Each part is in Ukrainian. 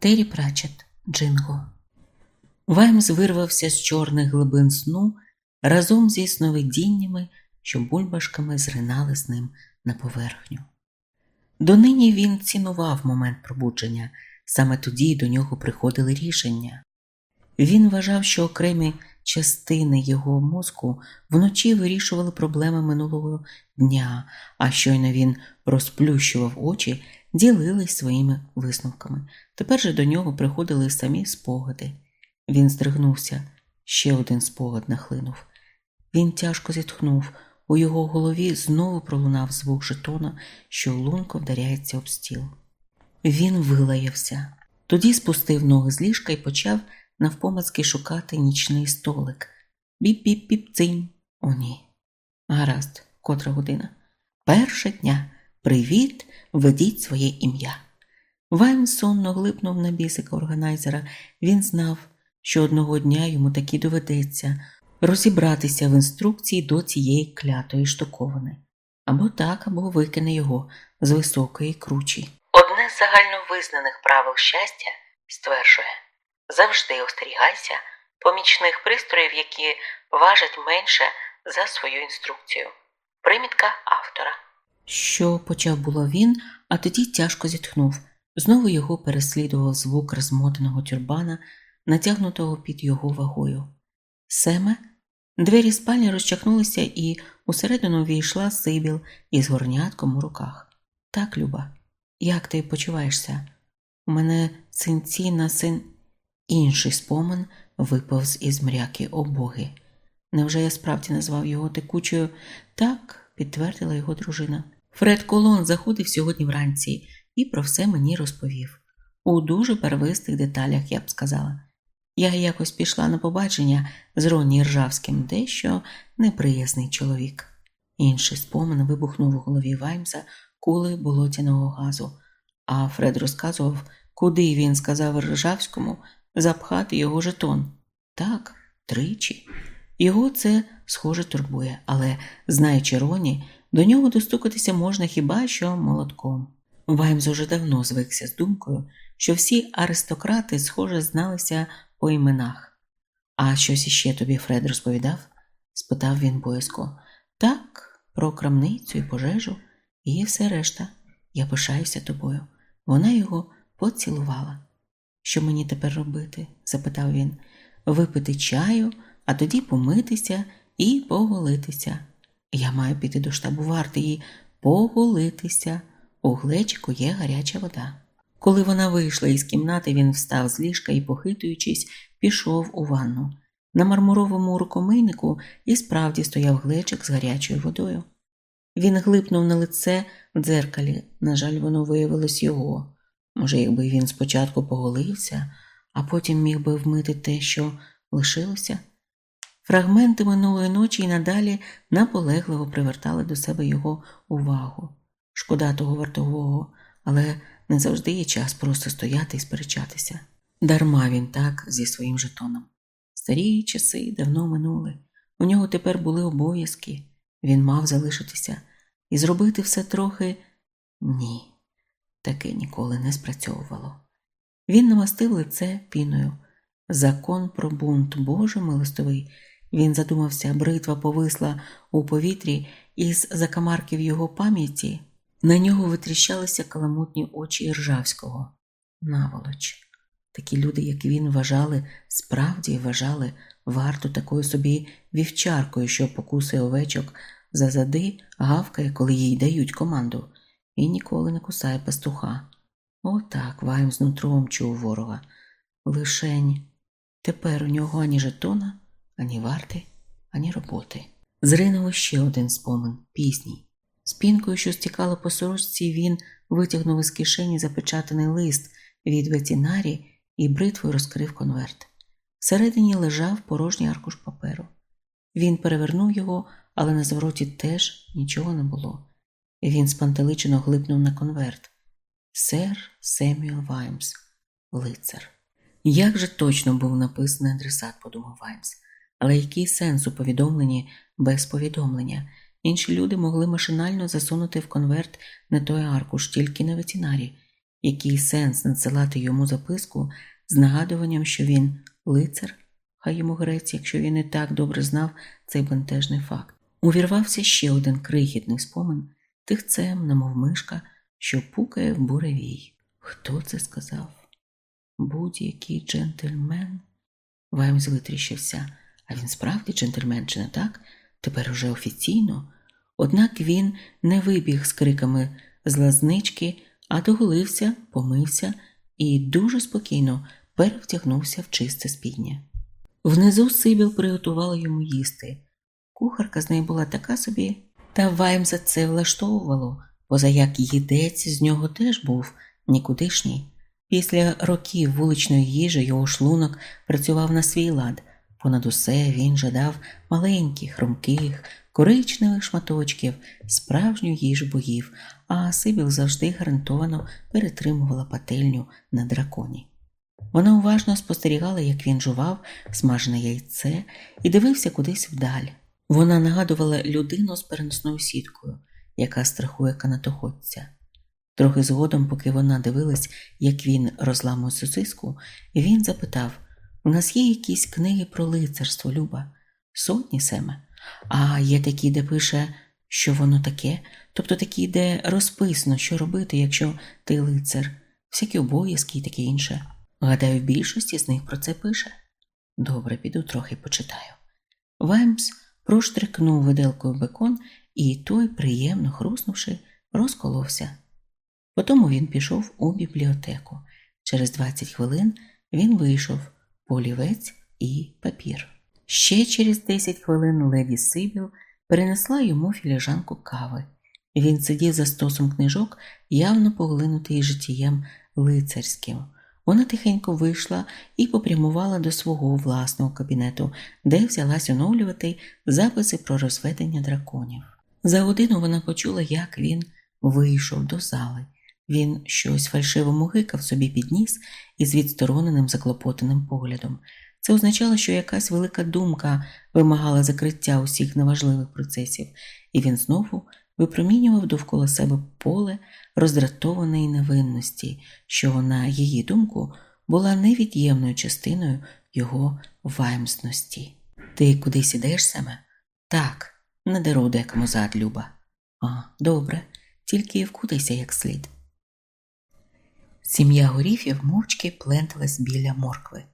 Террі Прачет, Джинго. Ваймс вирвався з чорних глибин сну разом зі сновидіннями, що бульбашками зринали з ним на поверхню. Донині він цінував момент пробудження, саме тоді до нього приходили рішення. Він вважав, що окремі частини його мозку вночі вирішували проблеми минулого дня, а щойно він розплющував очі, ділились своїми висновками. Тепер же до нього приходили самі спогади. Він здригнувся, ще один спогад нахлинув. Він тяжко зітхнув. У його голові знову пролунав звук жетона, що лунко вдаряється об стіл. Він вилаявся, тоді спустив ноги з ліжка і почав навпомацки шукати нічний столик. Біп-біп-біп-цинь. О, ні. Гаразд, котра година. Перша дня. Привіт, ведіть своє ім'я. Вайм сонно глипнув на бісика органайзера. Він знав, що одного дня йому таки доведеться розібратися в інструкції до цієї клятої штуковини. Або так, або викине його з високої кручі. Одне з загальновизнаних правил щастя стверджує завжди остерігайся помічних пристроїв, які важать менше за свою інструкцію. Примітка автора. Що почав було він, а тоді тяжко зітхнув. Знову його переслідував звук розмотаного тюрбана, натягнутого під його вагою. Семе, двері спальні розчахнулися, і усередину війшла Сибіл із горнятком у руках. Так, Люба, як ти почуваєшся? У мене синці на син. Інший спомин виповз із мряки обоги. Невже я справді назвав його текучою? Так, підтвердила його дружина. Фред Колон заходив сьогодні вранці і про все мені розповів. У дуже первистих деталях, я б сказала. Я якось пішла на побачення з Ронні Ржавським, дещо неприязний чоловік. Інший спомин вибухнув у голові Ваймса кули болотяного газу, а Фред розказував, куди він сказав Ржавському запхати його жетон. Так, тричі. Його це, схоже, турбує, але, знаючи Роні, до нього достукатися можна хіба що молотком. Ваймс уже давно звикся з думкою, що всі аристократи, схоже, зналися по іменах. А щось іще тобі Фред розповідав? спитав він боязко. Так, про крамницю і пожежу, і все решта. Я пишаюся тобою. Вона його поцілувала. Що мені тепер робити? запитав він. Випити чаю, а тоді помитися і поголитися. Я маю піти до штабу варти і поголитися. У глечику є гаряча вода. Коли вона вийшла із кімнати, він встав з ліжка і, похитуючись, пішов у ванну. На мармуровому рукомийнику і справді стояв глечик з гарячою водою. Він глипнув на лице в дзеркалі, на жаль, воно виявилось його. Може, якби він спочатку поголився, а потім міг би вмити те, що лишилося. Фрагменти минулої ночі і надалі наполегливо привертали до себе його увагу. Шкода того вартового, але не завжди є час просто стояти і сперечатися. Дарма він так зі своїм жетоном. Старі часи давно минули. У нього тепер були обов'язки, він мав залишитися і зробити все трохи ні. Таке ніколи не спрацьовувало. Він намастив лице піною. Закон про бунт Боже милостивий. Він задумався, бритва повисла у повітрі, із закамарків його пам'яті на нього витріщалися каламутні очі Іржавського. Наволоч. Такі люди, як він, вважали, справді вважали варту такою собі вівчаркою, що покусує овечок за зади, гавкає, коли їй дають команду, і ніколи не кусає пастуха. Отак Вайм з нутром чув ворога. Лишень тепер у нього ані жетона, ані варти, ані роботи. Зринув ще один спомин пісній. Спінкою, що стікала по сорочці, він витягнув із кишені запечатаний лист від ветінарі і бритвою розкрив конверт. Всередині лежав порожній аркуш паперу. Він перевернув його, але на звороті теж нічого не було. Він спантеличено глибнув на конверт. Сер Семюел Ваймс, лицар. Як же точно був написаний адресат, подумав Ваймс, але який сенс у повідомленні без повідомлення? Інші люди могли машинально засунути в конверт не той аркуш, тільки на ветінарі. Який сенс надсилати йому записку з нагадуванням, що він лицар, хай йому грець, якщо він і так добре знав цей бентежний факт. Увірвався ще один крихітний спомин тихцем, немов мишка, що пукає в буревій. Хто це сказав? Будь-який джентльмен. Ваймс витріщився, а він справді джентльмен, чи не так? Тепер уже офіційно. Однак він не вибіг з криками з лазнички, а доголився, помився і дуже спокійно перевтягнувся в чисте спіднє. Внизу Сибіл приготувала йому їсти. Кухарка з неї була така собі, та Ваймса це влаштовувало, поза як їдець з нього теж був нікудишній. Після років вуличної їжі його шлунок працював на свій лад. Понад усе він жадав маленьких, хрумких, коричневих шматочків, справжню їжу богів, а Сибіл завжди гарантовано перетримувала пательню на драконі. Вона уважно спостерігала, як він жував смажене яйце і дивився кудись вдаль. Вона нагадувала людину з переносною сіткою, яка страхує канатоходця. Трохи згодом, поки вона дивилась, як він розламує сосиску, він запитав у нас є якісь книги про лицарство, Люба? Сотні семе. А є такі, де пише, що воно таке, тобто такі, де розписано, що робити, якщо ти лицар, всякі обов'язки і таке інше. Гадаю, в більшості з них про це пише. Добре, піду трохи почитаю. Ваймс проштрикнув виделкою бекон, і той, приємно хруснувши, розколовся. Потім він пішов у бібліотеку. Через 20 хвилин він вийшов олівець і папір. Ще через 10 хвилин леді Сибіл перенесла йому філіжанку кави. Він сидів за стосом книжок, явно поглинутий життєм лицарським. Вона тихенько вийшла і попрямувала до свого власного кабінету, де взялась оновлювати записи про розведення драконів. За годину вона почула, як він вийшов до зали. Він щось фальшиво мугикав собі підніс із відстороненим заклопотаним поглядом. Це означало, що якась велика думка вимагала закриття усіх неважливих процесів, і він знову випромінював довкола себе поле роздратованої невинності, що, на її думку, була невід'ємною частиною його ваймсності. Ти кудись ідеш саме? Так, не дару декому зад, Люба. А, добре, тільки вкутайся як слід. Сім'я горіфів мовчки пленталась біля моркви.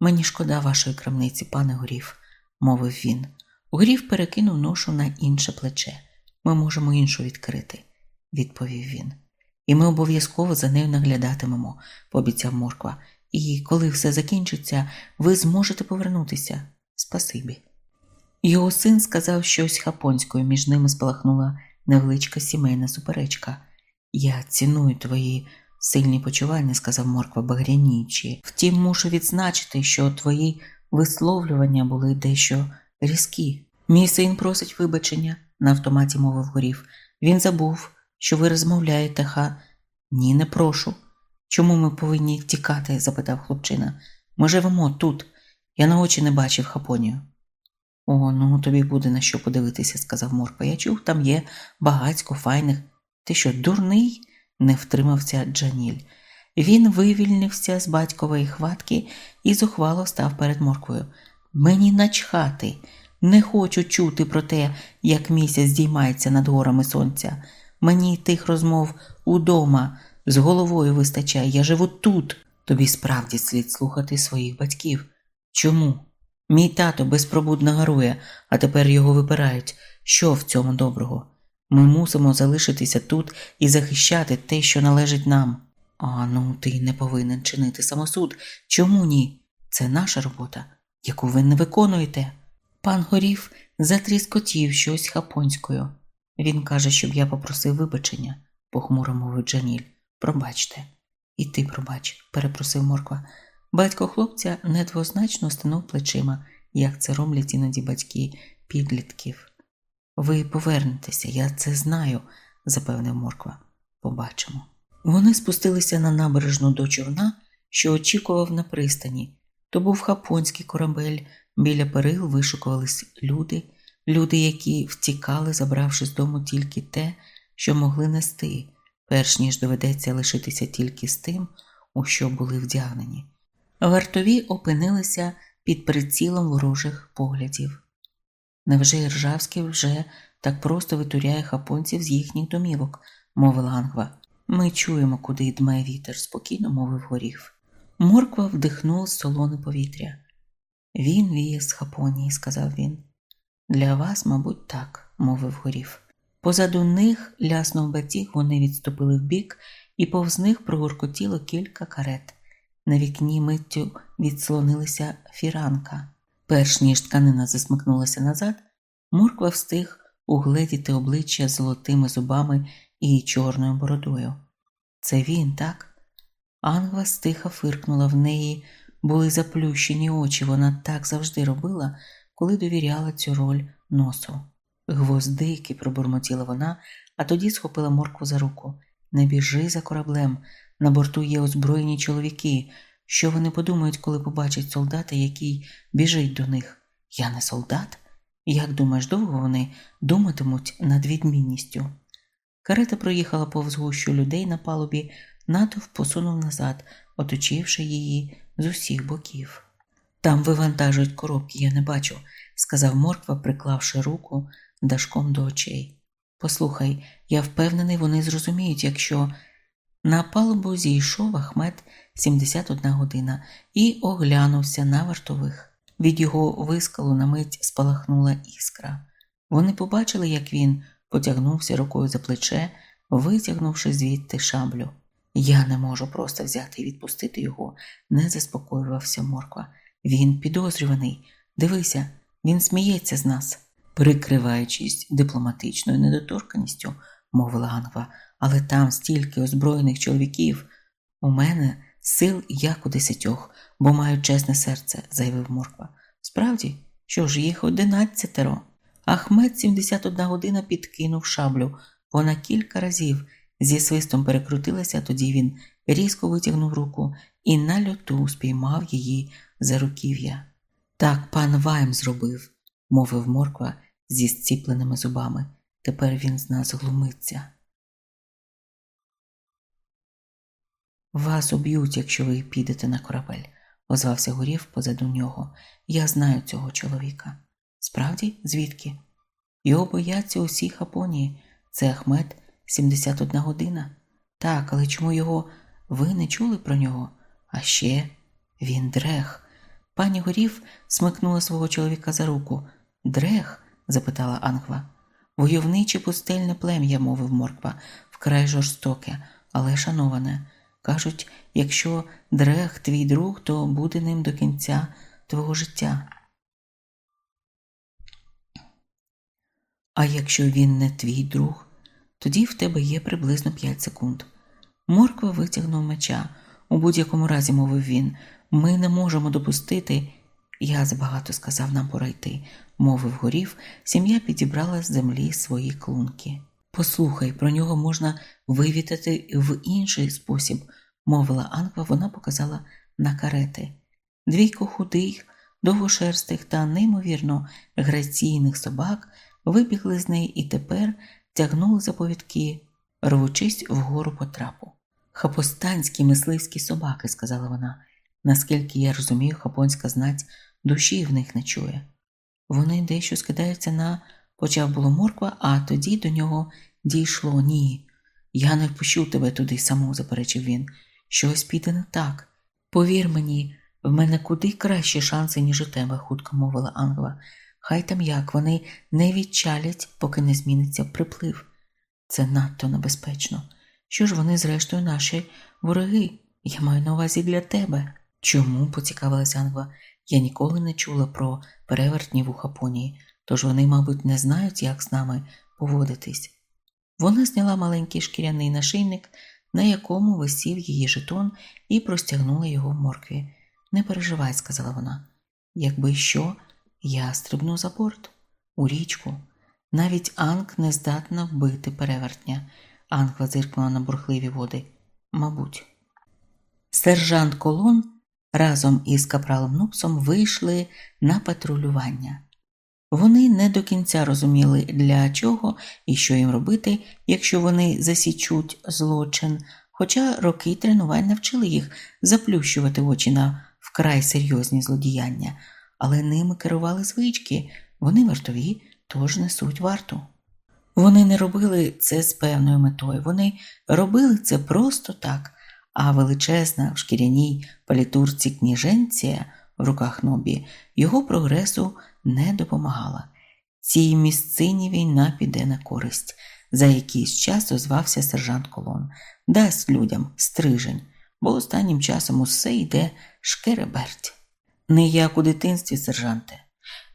Мені шкода вашої крамниці, пане горів, мовив він. Горів перекинув ношу на інше плече. Ми можемо іншу відкрити, відповів він. І ми обов'язково за нею наглядатимемо, пообіцяв морква. І коли все закінчиться, ви зможете повернутися. Спасибі. Його син сказав щось хапонською, між ними спалахнула невеличка сімейна суперечка. Я ціную твої сильні почування, сказав морква багрянічі. Втім, мушу відзначити, що твої висловлювання були дещо різкі. Мій син просить вибачення, на автоматі мовив горів. Він забув, що ви розмовляєте, ха. Ні, не прошу. Чому ми повинні тікати? запитав хлопчина. Ми живемо тут. Я на очі не бачив хапонію. О, ну тобі буде на що подивитися, сказав Морква. Я чув, там є багацько файних. Ти що, дурний? Не втримався Джаніль. Він вивільнився з батькової хватки і зухвало став перед морквою. Мені начхати, не хочу чути про те, як місяць здіймається над горами сонця. Мені тих розмов удома з головою вистачає. Я живу тут. Тобі справді слід слухати своїх батьків. Чому? Мій тато безпробудно гарує, а тепер його випирають. Що в цьому доброго? Ми мусимо залишитися тут і захищати те, що належить нам. А ну, ти не повинен чинити самосуд. Чому ні? Це наша робота, яку ви не виконуєте. Пан горів затріскотів щось хапонською. Він каже, щоб я попросив вибачення, похмуро мовив Джаніль. Пробачте. І ти пробач, перепросив морква. Батько хлопця недвозначно стинув плечима, як це роблять іноді батьки підлітків. Ви повернетеся, я це знаю, запевнив морква. Побачимо. Вони спустилися на набережну до човна, що очікував на пристані. То був хапонський корабель, біля перил вишукувались люди, люди, які втікали, забравши з дому тільки те, що могли нести, перш ніж доведеться лишитися тільки з тим, у що були вдягнені. Вартові опинилися під прицілом ворожих поглядів. Невже Іржавський вже так просто витуряє хапонців з їхніх домівок, мовила Ангва. Ми чуємо, куди дме вітер, спокійно мовив горів. Морква вдихнув солоне повітря. Він віє з Хапонії, сказав він. Для вас, мабуть, так, мовив горів. Позаду них ляснув батіг, вони відступили вбік, і повз них прогуркотіло кілька карет. На вікні миттю відслонилася фіранка. Перш ніж тканина засмикнулася назад, Морква встиг угледіти обличчя золотими зубами і чорною бородою. Це він, так? Ангва стиха фиркнула в неї, були заплющені очі. Вона так завжди робила, коли довіряла цю роль носу. Гвоздики, пробурмотіла вона, а тоді схопила моркву за руку. Не біжи за кораблем. На борту є озброєні чоловіки. Що вони подумають, коли побачать солдата, який біжить до них? Я не солдат? Як думаєш, довго вони думатимуть над відмінністю? Карета проїхала повз гущу людей на палубі, натовп посунув назад, оточивши її з усіх боків. Там вивантажують коробки, я не бачу, сказав Морква, приклавши руку дашком до очей. Послухай, я впевнений, вони зрозуміють, якщо на палубу зійшов Ахмед 71 година і оглянувся на вартових. Від його вискалу на мить спалахнула іскра. Вони побачили, як він потягнувся рукою за плече, витягнувши звідти шаблю. Я не можу просто взяти і відпустити його, не заспокоювався Морква. Він підозрюваний. Дивися, він сміється з нас, прикриваючись дипломатичною недоторканістю, мовила Ангва, але там стільки озброєних чоловіків. У мене сил як у десятьох, бо маю чесне серце, заявив Морква. Справді, що ж їх одинадцятеро. Ахмед 71 година підкинув шаблю. Вона кілька разів зі свистом перекрутилася, тоді він різко витягнув руку і на льоту спіймав її за руків'я. Так пан Вайм зробив, мовив Морква зі зціпленими зубами. Тепер він з нас глумиться. Вас уб'ють, якщо ви підете на корабель, озвався горів позаду нього. Я знаю цього чоловіка. Справді, звідки? Його бояться усі Хапонії. Це Ахмед 71 година. Так, але чому його ви не чули про нього? А ще він дрех. Пані Горів смикнула свого чоловіка за руку. Дрех? запитала Ангва. Войовниче пустельне плем'я, мовив Морква, вкрай жорстоке, але шановане. Кажуть, якщо дрех твій друг, то буде ним до кінця твого життя. А якщо він не твій друг, тоді в тебе є приблизно 5 секунд. Морква витягнув меча. У будь-якому разі, мовив він, ми не можемо допустити. Я забагато сказав нам пора йти, мовив горів, сім'я підібрала з землі свої клунки. Послухай, про нього можна вивітати в інший спосіб, мовила Анква, вона показала на карети. Двійко худих, довгошерстих та неймовірно граційних собак вибігли з неї і тепер тягнули за повідки, рвучись вгору по трапу. Хапостанські мисливські собаки, сказала вона, наскільки я розумію, хапонська знать душі в них не чує. Вони дещо скидаються на почав було морква, а тоді до нього дійшло ні. Я не впущу тебе туди саму, заперечив він. Щось піде не так. Повір мені, в мене куди кращі шанси, ніж у тебе, хутко мовила Ангва. Хай там як вони не відчалять, поки не зміниться приплив. Це надто небезпечно. Що ж вони, зрештою, наші вороги? Я маю на увазі для тебе. Чому? поцікавилася Ангва. Я ніколи не чула про перевертнів у Хапонії, тож вони, мабуть, не знають, як з нами поводитись. Вона зняла маленький шкіряний нашийник, на якому висів її жетон, і простягнула його в моркві. Не переживай, сказала вона. Якби що, я стрибну за борт, у річку. Навіть Анг не здатна вбити перевертня. Ангва зиркнула на бурхливі води. Мабуть. Сержант Колон разом із капралом Нупсом вийшли на патрулювання. Вони не до кінця розуміли, для чого і що їм робити, якщо вони засічуть злочин, хоча роки тренувань навчили їх заплющувати очі на вкрай серйозні злодіяння, але ними керували звички, вони вартові, тож несуть варту. Вони не робили це з певною метою, вони робили це просто так, а величезна в шкіряній палітурці кніженція в руках Нобі його прогресу не допомагала. Цій місцині війна піде на користь. За якийсь час озвався сержант Колон, дасть людям стрижень, бо останнім часом усе йде шкереберть. Не як у дитинстві, сержанте,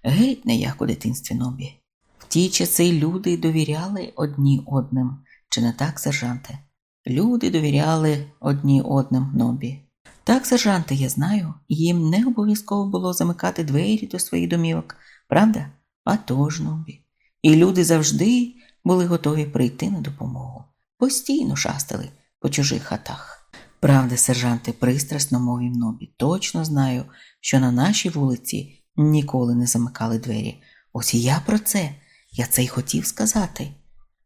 геть не як у дитинстві Нобі. В ті часи люди довіряли одні одним, чи не так, сержанте? Люди довіряли одні одним Нобі. Так, сержанте, я знаю, їм не обов'язково було замикати двері до своїх домівок, правда? А тож, Нобі. І люди завжди були готові прийти на допомогу. Постійно шастали по чужих хатах. Правда, сержанте, пристрасно мовив Нобі. Точно знаю, що на нашій вулиці ніколи не замикали двері. Ось і я про це, я це й хотів сказати.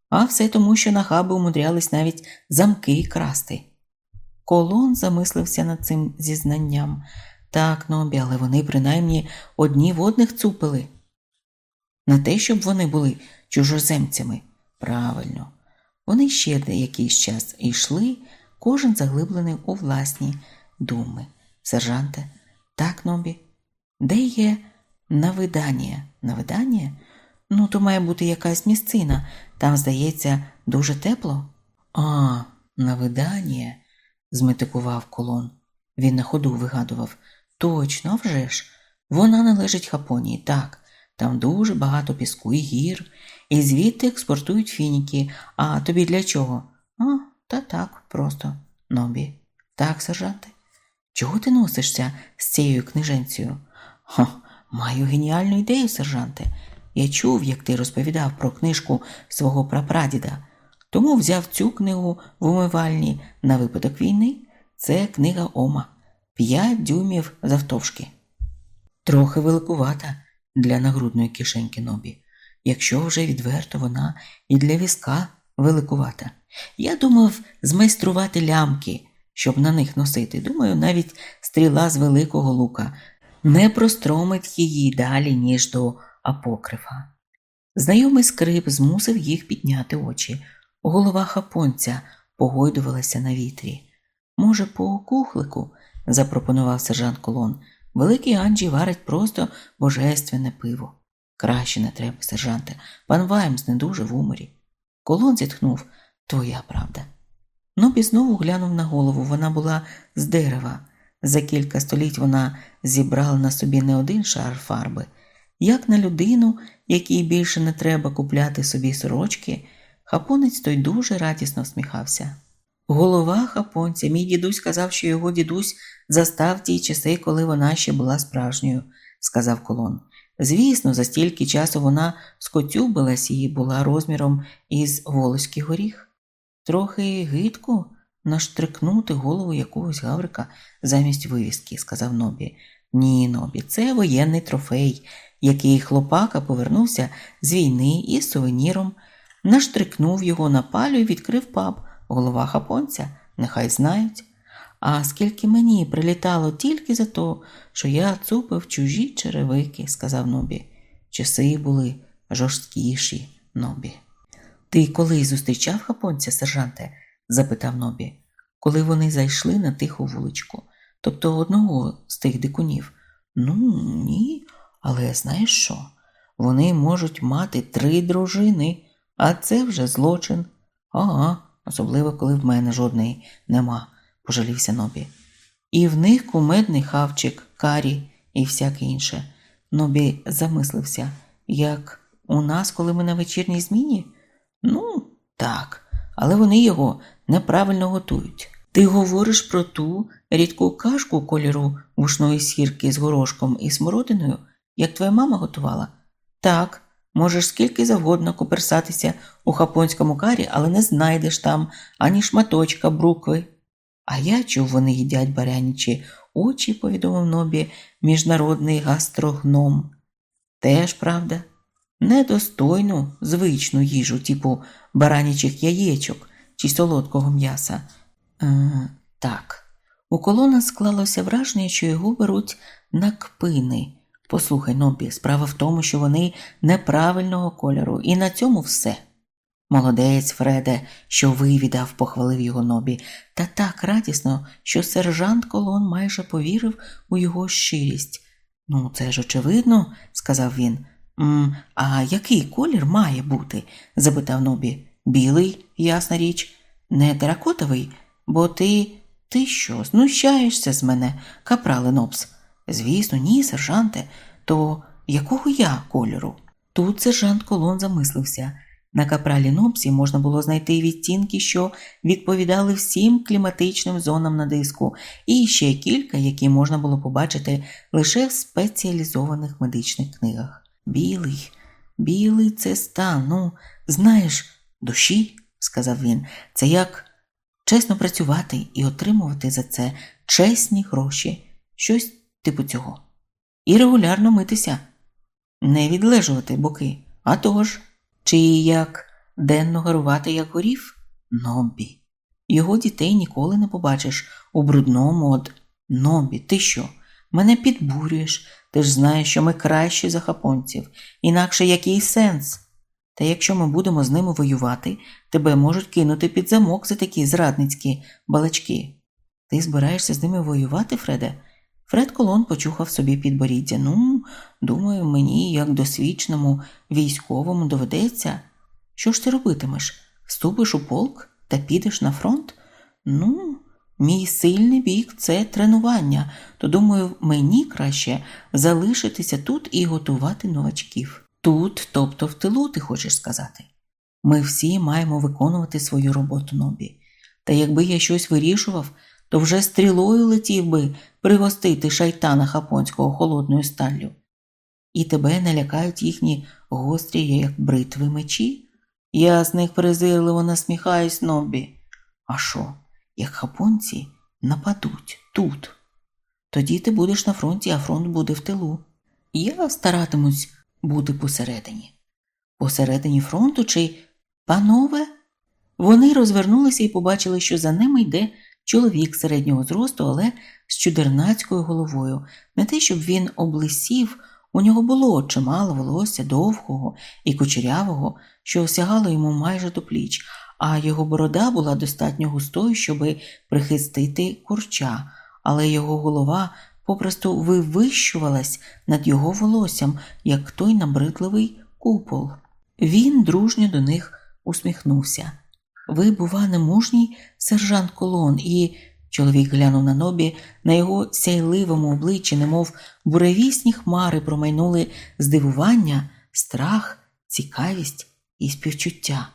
А все тому, що нахаби умудрялись навіть замки красти. Колон замислився над цим зізнанням. Так, Нобі, але вони принаймні одні в одних цупили. Не те, щоб вони були чужоземцями. Правильно. Вони ще деякийсь час йшли, кожен заглиблений у власні думи. Сержанте, так, Нобі, де є навидання? Навидання? Ну, то має бути якась місцина. Там, здається, дуже тепло. А, навидання, зметикував колон. Він на ходу вигадував. Точно, вже ж. Вона належить Хапонії, так. Там дуже багато піску і гір, і звідти експортують фініки. А тобі для чого? А, та так, просто, Нобі. Так, сержанте. Чого ти носишся з цією книженцею? Хо, маю геніальну ідею, сержанте. Я чув, як ти розповідав про книжку свого прапрадіда, тому взяв цю книгу в умивальні на випадок війни. Це книга Ома, п'ять дюймів завтовшки. Трохи великувата для нагрудної кишеньки Нобі. Якщо вже відверто вона і для візка великувата. Я думав змайструвати лямки, щоб на них носити. Думаю, навіть стріла з великого лука не простромить її далі, ніж до апокрифа. Знайомий скрип змусив їх підняти очі. Голова хапонця погойдувалася на вітрі. Може, по кухлику, запропонував сержант Колон. Великий Анджі варить просто божественне пиво. Краще не треба, сержанте. Пан Ваймс не дуже в уморі. Колон зітхнув твоя правда. Нобі знову глянув на голову. Вона була з дерева. За кілька століть вона зібрала на собі не один шар фарби. Як на людину, якій більше не треба купляти собі сорочки, хапонець той дуже радісно всміхався. Голова хапонця, мій дідусь сказав, що його дідусь застав ті часи, коли вона ще була справжньою, сказав колон. Звісно, за стільки часу вона скотюбилась і була розміром із волоський горіх. Трохи гидко наштрикнути голову якогось гаврика замість вивіски, сказав Нобі. Ні, Нобі, це воєнний трофей, який хлопака повернувся з війни із сувеніром, наштрикнув його на палю і відкрив паб. Голова хапонця, нехай знають. А скільки мені прилітало тільки за то, що я цупив чужі черевики, сказав Нобі. Часи були жорсткіші, Нобі. Ти коли зустрічав хапонця, сержанте? запитав Нобі, коли вони зайшли на тиху вуличку, тобто одного з тих дикунів. Ну, ні, але знаєш що? Вони можуть мати три дружини, а це вже злочин. Ага, особливо коли в мене жодної нема, пожалівся Нобі. І в них кумедний хавчик, карі і всяке інше. Нобі замислився, як у нас, коли ми на вечірній зміні? Ну, так, але вони його неправильно готують. Ти говориш про ту рідку кашку кольору вушної сірки з горошком і смородиною, як твоя мама готувала? Так, можеш скільки завгодно куперсатися у хапонському карі, але не знайдеш там ані шматочка брукви. А я чув, вони їдять барянічі очі, повідомив Нобі, міжнародний гастрогном. Теж правда, недостойну звичну їжу, типу баранячих яєчок чи солодкого м'яса. Е, Так, у колона склалося враження, що його беруть на кпини. Послухай, Нобі, справа в тому, що вони неправильного кольору, і на цьому все. Молодець, Фреде, що вивідав, похвалив його Нобі, та так радісно, що сержант Колон майже повірив у його щирість. Ну, це ж очевидно, сказав він. «М, А який колір має бути? запитав Нобі. Білий, ясна річ, не теракотовий, бо ти. Ти що, знущаєшся з мене, капрале Нобс? Звісно, ні, сержанте, то якого я кольору? Тут сержант Колон замислився. На капралі Нобсі можна було знайти відтінки, що відповідали всім кліматичним зонам на диску, і ще кілька, які можна було побачити лише в спеціалізованих медичних книгах. Білий, білий це стан, ну, знаєш, душі, сказав він, це як чесно працювати і отримувати за це чесні гроші, щось типу цього. І регулярно митися, не відлежувати боки, а тож. Чи як денно гарувати, як горів? Нобі. Його дітей ніколи не побачиш у брудному от Нобі, ти що? Мене підбурюєш, ти ж знаєш, що ми кращі за хапонців, інакше який сенс? Та якщо ми будемо з ними воювати, тебе можуть кинути під замок за такі зрадницькі балачки. Ти збираєшся з ними воювати, Фреде? Фред Колон почухав собі підборіддя. Ну, думаю, мені, як досвідченому військовому, доведеться. Що ж ти робитимеш? Вступиш у полк та підеш на фронт? Ну, мій сильний бік це тренування, то думаю, мені краще залишитися тут і готувати новачків. Тут, тобто в тилу, ти хочеш сказати. Ми всі маємо виконувати свою роботу нобі. Та якби я щось вирішував, то вже стрілою летів би пригостити шайтана хапонського холодною сталлю. І тебе не лякають їхні гострі, як бритви мечі? Я з них презирливо насміхаюсь нобі. А що, як хапонці нападуть тут? Тоді ти будеш на фронті, а фронт буде в тилу. Я старатимусь бути посередині. Посередині фронту чи, панове? Вони розвернулися і побачили, що за ними йде чоловік середнього зросту, але з чудернацькою головою. Не те, щоб він облисів, у нього було чимало волосся довгого і кучерявого, що осягало йому майже до пліч, а його борода була достатньо густою, щоби прихистити курча, але його голова попросту вивищувалась над його волоссям, як той набридливий купол. Він дружньо до них усміхнувся. Ви, бува, не мужній сержант Колон, і чоловік глянув на нобі, на його сяйливому обличчі, немов буревісні хмари промайнули здивування, страх, цікавість і співчуття.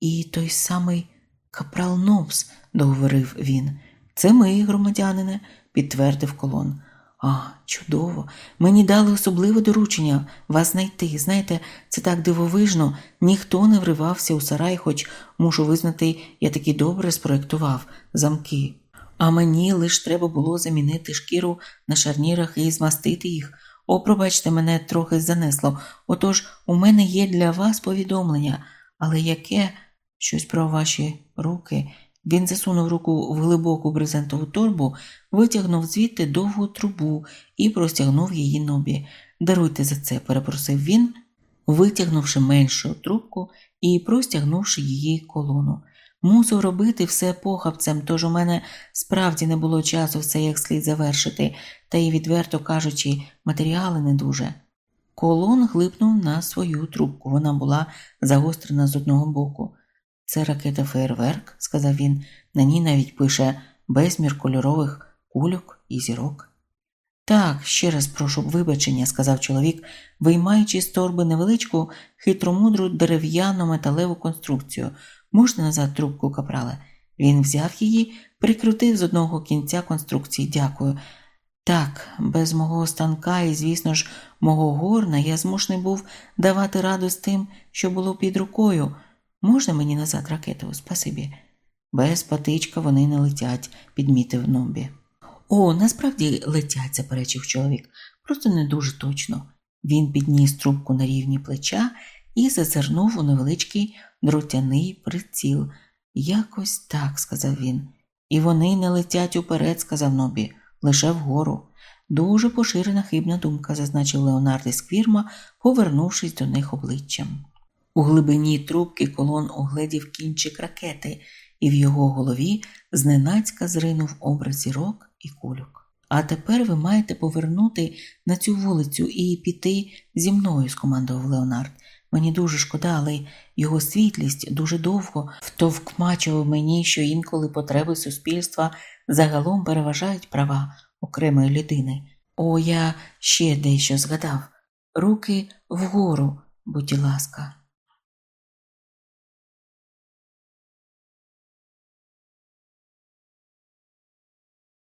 І той самий капрал Нобс, договорив він. Це ми, громадянине, підтвердив колон. А, чудово. Мені дали особливе доручення вас знайти. Знаєте, це так дивовижно, ніхто не вривався у сарай, хоч мушу визнати, я таки добре спроектував замки. А мені лише треба було замінити шкіру на шарнірах і змастити їх. О, пробачте, мене трохи занесло. Отож, у мене є для вас повідомлення, але яке щось про ваші руки. Він засунув руку в глибоку брезентову торбу, витягнув звідти довгу трубу і простягнув її нобі. Даруйте за це, перепросив він, витягнувши меншу трубку і простягнувши її колону. Мусив робити все похабцем, тож у мене справді не було часу все як слід завершити, та й, відверто кажучи, матеріали не дуже. Колон глипнув на свою трубку. Вона була загострена з одного боку. Це ракета фейерверк, сказав він, на ній навіть пише безмір кольорових кульок і зірок. Так, ще раз прошу вибачення, сказав чоловік, виймаючи з торби невеличку, хитромудру дерев'яну металеву конструкцію. Можна назад трубку капрале? Він взяв її, прикрутив з одного кінця конструкції. Дякую. Так, без мого станка і, звісно ж, мого горна я змушений був давати раду з тим, що було під рукою. Можна мені назад ракету, спасибі. Без патичка вони не летять, підмітив Номбі. О, насправді летять, заперечив чоловік, просто не дуже точно. Він підніс трубку на рівні плеча і зазирнув у невеличкий дротяний приціл. Якось так, сказав він. І вони не летять уперед, сказав Нобі, лише вгору. Дуже поширена хибна думка, зазначив Леонард із Квірма, повернувшись до них обличчям. У глибині трубки колон угледів кінчик ракети, і в його голові зненацька зринув образ зірок і кульок. А тепер ви маєте повернути на цю вулицю і піти зі мною, скомандував Леонард. Мені дуже шкода, але його світлість дуже довго втовкмачував мені, що інколи потреби суспільства загалом переважають права окремої людини. О, я ще дещо згадав. Руки вгору, будь ласка.